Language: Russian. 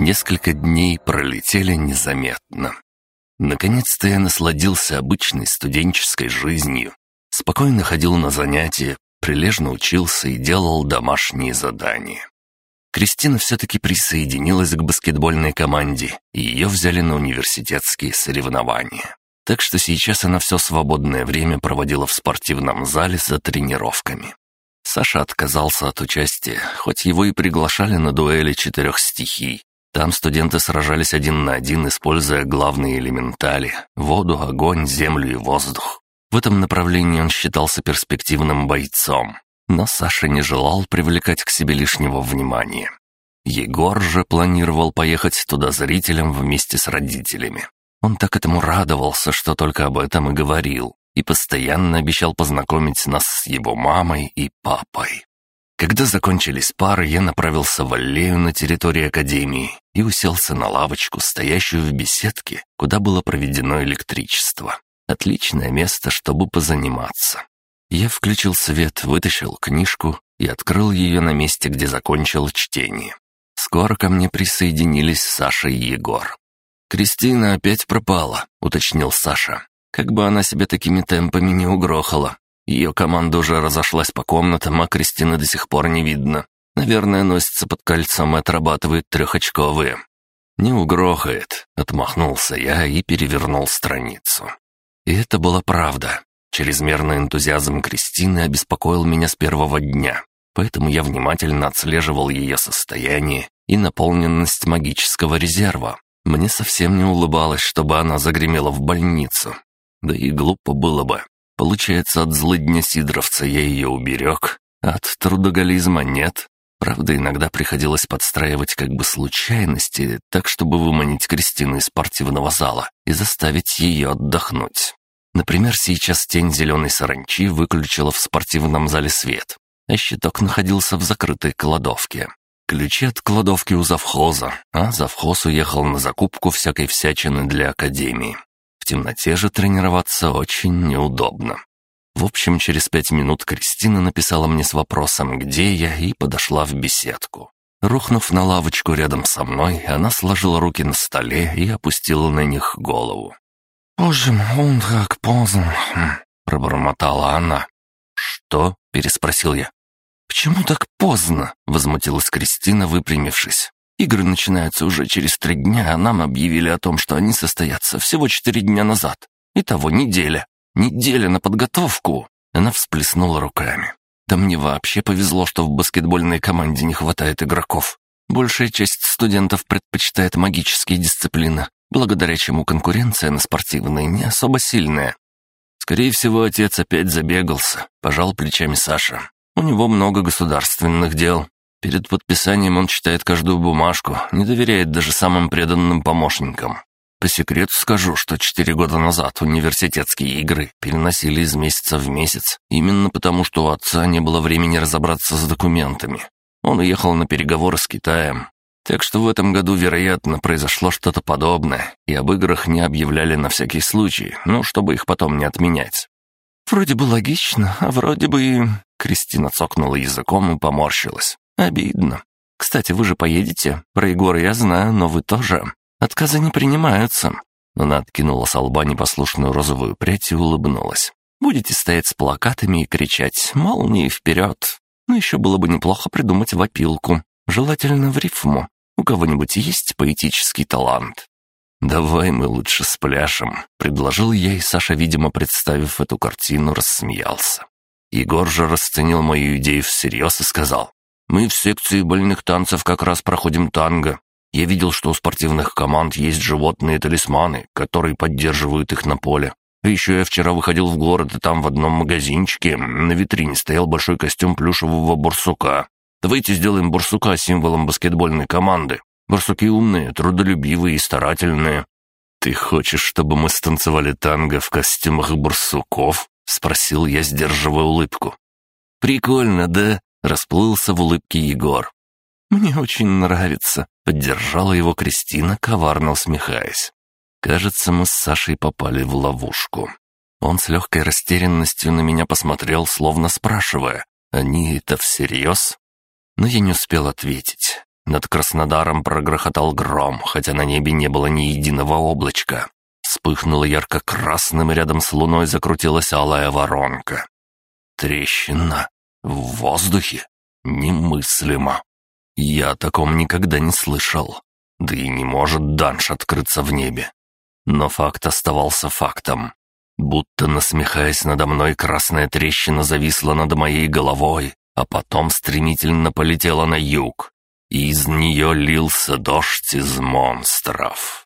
Несколько дней пролетели незаметно. Наконец-то я насладился обычной студенческой жизнью. Спокойно ходил на занятия, прилежно учился и делал домашние задания. Кристина все-таки присоединилась к баскетбольной команде, и ее взяли на университетские соревнования. Так что сейчас она все свободное время проводила в спортивном зале за тренировками. Саша отказался от участия, хоть его и приглашали на дуэли четырех стихий. Там студенты сражались один на один, используя главные элементали — воду, огонь, землю и воздух. В этом направлении он считался перспективным бойцом. Но Саша не желал привлекать к себе лишнего внимания. Егор же планировал поехать туда зрителям вместе с родителями. Он так этому радовался, что только об этом и говорил, и постоянно обещал познакомить нас с его мамой и папой. Когда закончились пары, я направился в аллею на территории академии и уселся на лавочку, стоящую в беседке, куда было проведено электричество. Отличное место, чтобы позаниматься. Я включил свет, вытащил книжку и открыл ее на месте, где закончил чтение. Скоро ко мне присоединились Саша и Егор. «Кристина опять пропала», — уточнил Саша. «Как бы она себя такими темпами не угрохала. Ее команда уже разошлась по комнатам, а Кристины до сих пор не видно. Наверное, носится под кольцом и отрабатывает трехочковые». «Не угрохает», — отмахнулся я и перевернул страницу. И это была правда. Чрезмерный энтузиазм Кристины обеспокоил меня с первого дня, поэтому я внимательно отслеживал ее состояние и наполненность магического резерва, мне совсем не улыбалось, чтобы она загремела в больницу. Да и глупо было бы. Получается, от злыдня Сидоровца я ее уберег, а от трудоголизма нет. Правда, иногда приходилось подстраивать как бы случайности, так чтобы выманить Кристину из спортивного зала и заставить ее отдохнуть. Например, сейчас тень зеленой саранчи выключила в спортивном зале свет, а щиток находился в закрытой кладовке. Ключи от кладовки у завхоза, а завхоз уехал на закупку всякой всячины для академии. В темноте же тренироваться очень неудобно. В общем, через пять минут Кристина написала мне с вопросом, где я, и подошла в беседку. Рухнув на лавочку рядом со мной, она сложила руки на столе и опустила на них голову. «Боже мой, он как поздно!» — пробормотала она. «Что?» — переспросил я. «Почему так поздно?» — возмутилась Кристина, выпрямившись. «Игры начинаются уже через три дня, а нам объявили о том, что они состоятся всего четыре дня назад. Итого неделя. Неделя на подготовку!» Она всплеснула руками. «Да мне вообще повезло, что в баскетбольной команде не хватает игроков. Большая часть студентов предпочитает магические дисциплины, благодаря чему конкуренция на спортивные не особо сильная. Скорее всего, отец опять забегался, пожал плечами Саша. У него много государственных дел. Перед подписанием он читает каждую бумажку, не доверяет даже самым преданным помощникам. По секрету скажу, что четыре года назад университетские игры переносили из месяца в месяц, именно потому, что у отца не было времени разобраться с документами. Он уехал на переговоры с Китаем. Так что в этом году, вероятно, произошло что-то подобное, и об играх не объявляли на всякий случай, ну, чтобы их потом не отменять. «Вроде бы логично, а вроде бы и...» Кристина цокнула языком и поморщилась. «Обидно. Кстати, вы же поедете? Про Егора я знаю, но вы тоже. Отказы не принимаются». Она откинула с лба непослушную розовую прядь и улыбнулась. «Будете стоять с плакатами и кричать «Молнии вперед!» Ну, еще было бы неплохо придумать вопилку. Желательно в рифму. У кого-нибудь есть поэтический талант?» «Давай мы лучше спляшем», — предложил я, и Саша, видимо, представив эту картину, рассмеялся. Егор же расценил мою идею всерьез и сказал, «Мы в секции больных танцев как раз проходим танго. Я видел, что у спортивных команд есть животные-талисманы, которые поддерживают их на поле. А еще я вчера выходил в город, и там в одном магазинчике на витрине стоял большой костюм плюшевого бурсука. Давайте сделаем бурсука символом баскетбольной команды. Барсуки умные, трудолюбивые и старательные». «Ты хочешь, чтобы мы станцевали танго в костюмах барсуков?» — спросил я, сдерживая улыбку. «Прикольно, да?» — расплылся в улыбке Егор. «Мне очень нравится», — поддержала его Кристина, коварно усмехаясь. «Кажется, мы с Сашей попали в ловушку». Он с легкой растерянностью на меня посмотрел, словно спрашивая, «Они это всерьез?» Но я не успел ответить. Над Краснодаром прогрохотал гром, хотя на небе не было ни единого облачка. Вспыхнуло ярко-красным, и рядом с луной закрутилась алая воронка. Трещина. В воздухе. Немыслимо. Я о таком никогда не слышал. Да и не может данж открыться в небе. Но факт оставался фактом. Будто насмехаясь надо мной, красная трещина зависла над моей головой, а потом стремительно полетела на юг. И из нее лился дождь из монстров.